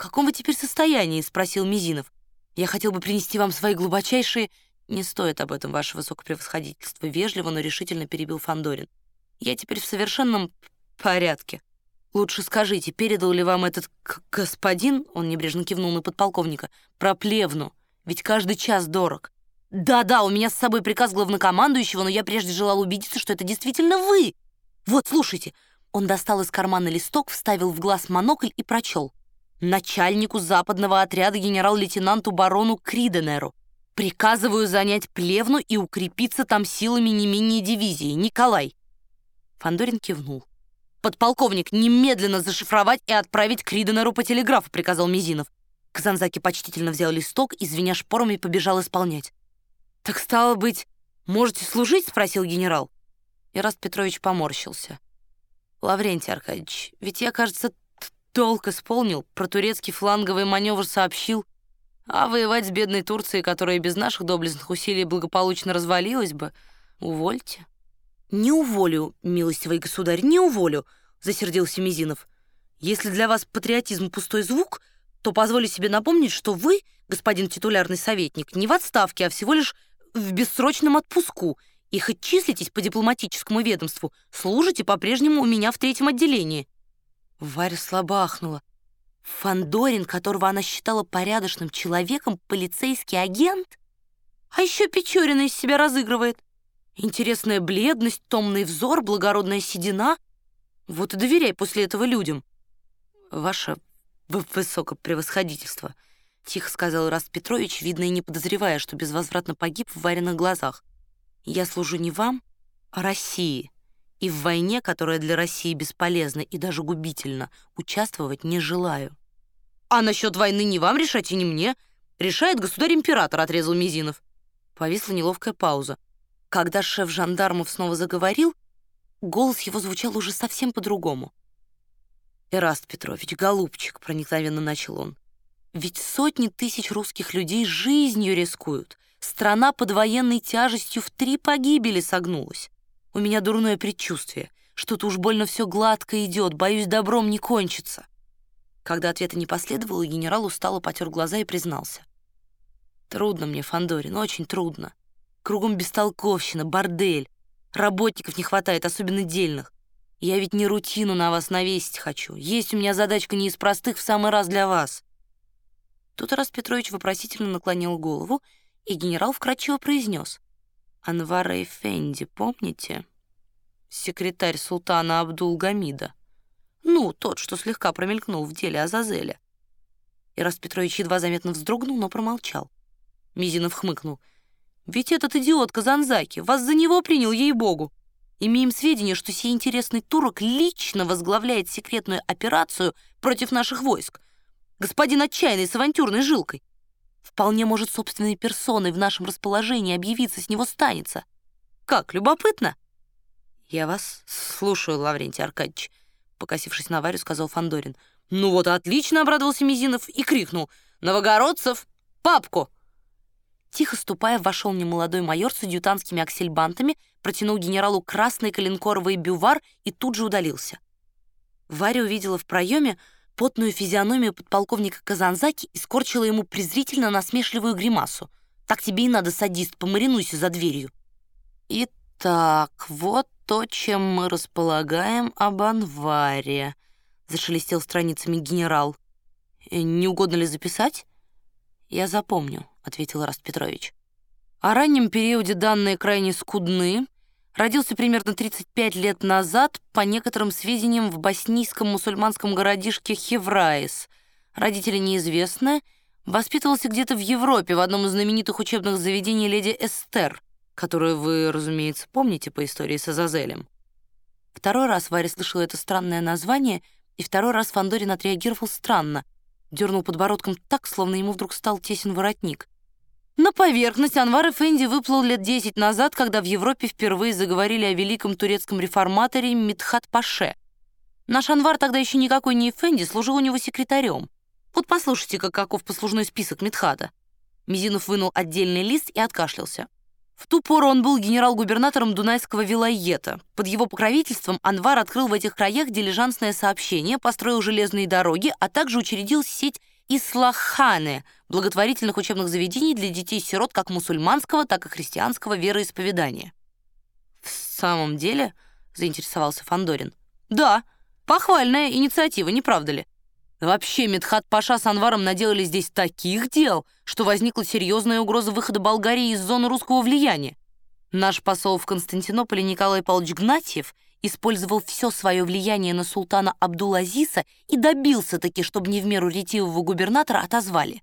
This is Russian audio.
каком вы теперь состоянии?» — спросил Мизинов. «Я хотел бы принести вам свои глубочайшие...» «Не стоит об этом, ваше высокопревосходительство», — вежливо, но решительно перебил Фандорин. «Я теперь в совершенном порядке. Лучше скажите, передал ли вам этот господин, — он небрежно кивнул на подполковника, — про плевну? Ведь каждый час дорог». «Да-да, у меня с собой приказ главнокомандующего, но я прежде желал убедиться, что это действительно вы. Вот, слушайте». Он достал из кармана листок, вставил в глаз монокль и прочел начальнику западного отряда генерал-лейтенанту барону Криденеру. Приказываю занять Плевну и укрепиться там силами не менее дивизии. Николай!» Фандорин кивнул. «Подполковник, немедленно зашифровать и отправить Криденеру по телеграфу», — приказал Мизинов. Казанзаки почтительно взял листок и, звеня шпорами, побежал исполнять. «Так стало быть, можете служить?» — спросил генерал. Ираст Петрович поморщился. «Лаврентий Аркадьевич, ведь я, кажется, Долг исполнил, про турецкий фланговый маневр сообщил. А воевать с бедной Турцией, которая без наших доблестных усилий благополучно развалилась бы, увольте. «Не уволю, милостивый государь, не уволю», — засердился Мизинов. «Если для вас патриотизм пустой звук, то позволю себе напомнить, что вы, господин титулярный советник, не в отставке, а всего лишь в бессрочном отпуску, и хоть числитесь по дипломатическому ведомству, служите по-прежнему у меня в третьем отделении». Варя слабо ахнула. Фандорин, которого она считала порядочным человеком, полицейский агент? А еще Печорина из себя разыгрывает. Интересная бледность, томный взор, благородная седина. Вот и доверяй после этого людям. Ваше высокопревосходительство, тихо сказал Раст Петрович, видно и не подозревая, что безвозвратно погиб в Вариных глазах. Я служу не вам, а России и в войне, которая для России бесполезна и даже губительна, участвовать не желаю. А насчет войны не вам решать и не мне. Решает государь-император, отрезал Мизинов. Повисла неловкая пауза. Когда шеф жандармов снова заговорил, голос его звучал уже совсем по-другому. «Эраст Петрович, голубчик», — проникновенно начал он, «ведь сотни тысяч русских людей жизнью рискуют. Страна под военной тяжестью в три погибели согнулась. У меня дурное предчувствие. Что-то уж больно все гладко идет, боюсь, добром не кончится. Когда ответа не последовало, генерал устало потер глаза и признался. Трудно мне, Фандорин, очень трудно. Кругом бестолковщина, бордель. Работников не хватает, особенно дельных. Я ведь не рутину на вас навесить хочу. Есть у меня задачка не из простых, в самый раз для вас. Тут Раз Петрович вопросительно наклонил голову, и генерал вкратчиво произнес. Анвара Эфенди, помните? Секретарь султана Абдул-Гамида. Ну, тот, что слегка промелькнул в деле Азазеля. Ирас Петрович едва заметно вздрогнул, но промолчал. Мизинов хмыкнул. «Ведь этот идиот Казанзаки вас за него принял, ей-богу. Имеем сведения, что сей интересный турок лично возглавляет секретную операцию против наших войск. Господин отчаянный с авантюрной жилкой. Вполне может собственной персоной в нашем расположении объявиться с него станется. Как, любопытно?» «Я вас слушаю, Лаврентий Аркадьевич», — покосившись на Варю, сказал Фандорин. «Ну вот, отлично!» — обрадовался Мизинов и крикнул. «Новогородцев! Папку!» Тихо ступая, вошел немолодой майор с адъютантскими аксельбантами, протянул генералу красный коленкоровый бювар и тут же удалился. Варя увидела в проеме потную физиономию подполковника Казанзаки и скорчила ему презрительно насмешливую гримасу. «Так тебе и надо, садист, помаринуйся за дверью». «Итак, вот то, чем мы располагаем об Анваре», — зашелестел страницами генерал. «Э, «Не угодно ли записать?» «Я запомню», — ответил Раст Петрович. «О раннем периоде данные крайне скудны, Родился примерно 35 лет назад, по некоторым сведениям, в боснийском мусульманском городишке Хевраис. Родители неизвестны. Воспитывался где-то в Европе, в одном из знаменитых учебных заведений леди Эстер, которую вы, разумеется, помните по истории с Азазелем. Второй раз Варя слышала это странное название, и второй раз Фандорин отреагировал странно. Дернул подбородком так, словно ему вдруг стал тесен воротник. На поверхность Анвар Эфенди выплыл лет десять назад, когда в Европе впервые заговорили о великом турецком реформаторе Митхат Паше. Наш Анвар тогда еще никакой не Эфенди, служил у него секретарем. Вот послушайте-ка, каков послужной список Митхата. Мизинов вынул отдельный лист и откашлялся. В ту пору он был генерал-губернатором Дунайского вилайета. Под его покровительством Анвар открыл в этих краях дилижансное сообщение, построил железные дороги, а также учредил сеть ислаханы, благотворительных учебных заведений для детей-сирот как мусульманского, так и христианского вероисповедания. «В самом деле?» — заинтересовался Фандорин. «Да, похвальная инициатива, не правда ли? Вообще, Медхат Паша с Анваром наделали здесь таких дел, что возникла серьезная угроза выхода Болгарии из зоны русского влияния. Наш посол в Константинополе Николай Павлович Гнатьев использовал все свое влияние на султана Абдул-Азиса и добился таки, чтобы не в меру ретивого губернатора отозвали.